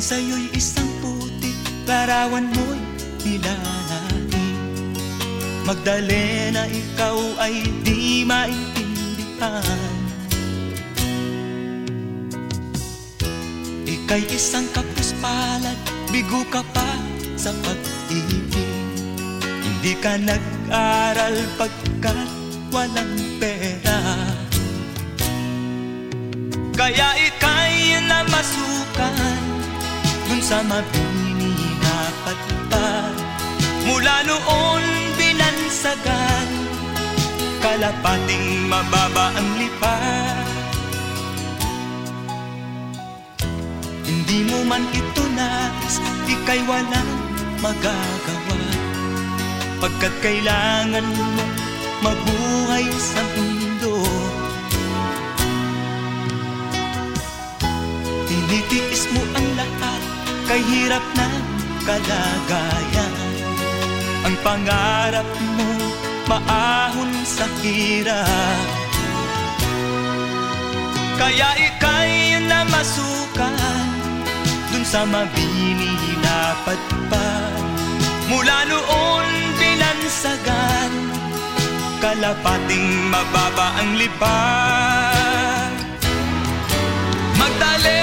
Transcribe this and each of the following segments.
Tingin sa'yo'y isang puti Larawan mo'y nilalahi Magdalena, ikaw ay di maintindihan. Ika'y isang kapuspalad Bigo ka pa sa pag-ibig. Hindi ka nag-aral pagkat walang pera. Kaya ika'y namasukan Dun sa mabini na patpad Mula noon binansagan Kalapating mababa ang lipad Hindi mo man ito nais Ika'y walang magagawa. Pagkat kailangan mo mabuhay sa mundo Kay hirap na kalagayan. Ang pangarap mo maahon sa hirap Kaya ika'y namasukan Dun sa mabini na patpat Mula noon binansagan Kalapating mababa ang lipat Magdalena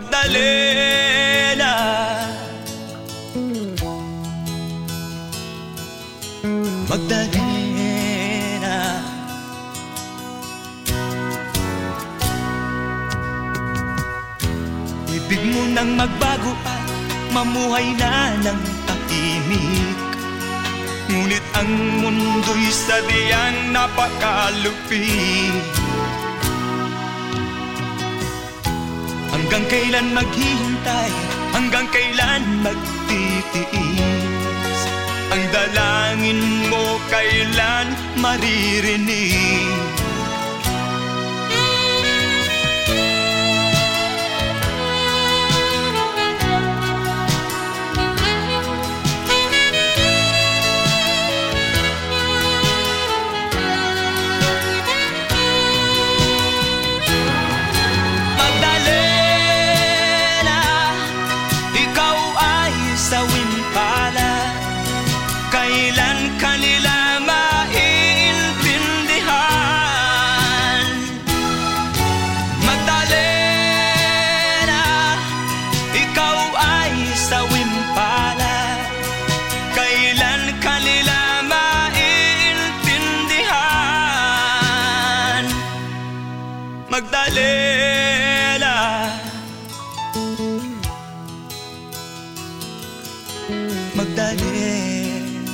Magdalena. Magdalena. Ibig mo nang magbago at mamuhay na ng tahimik. Ngunit ang mundo'y sadyang napakalupit Hanggang kailan maghihintay, hanggang kailan magtitiis? Ang dalangin mo kailan maririnig Magdalena. Magdalena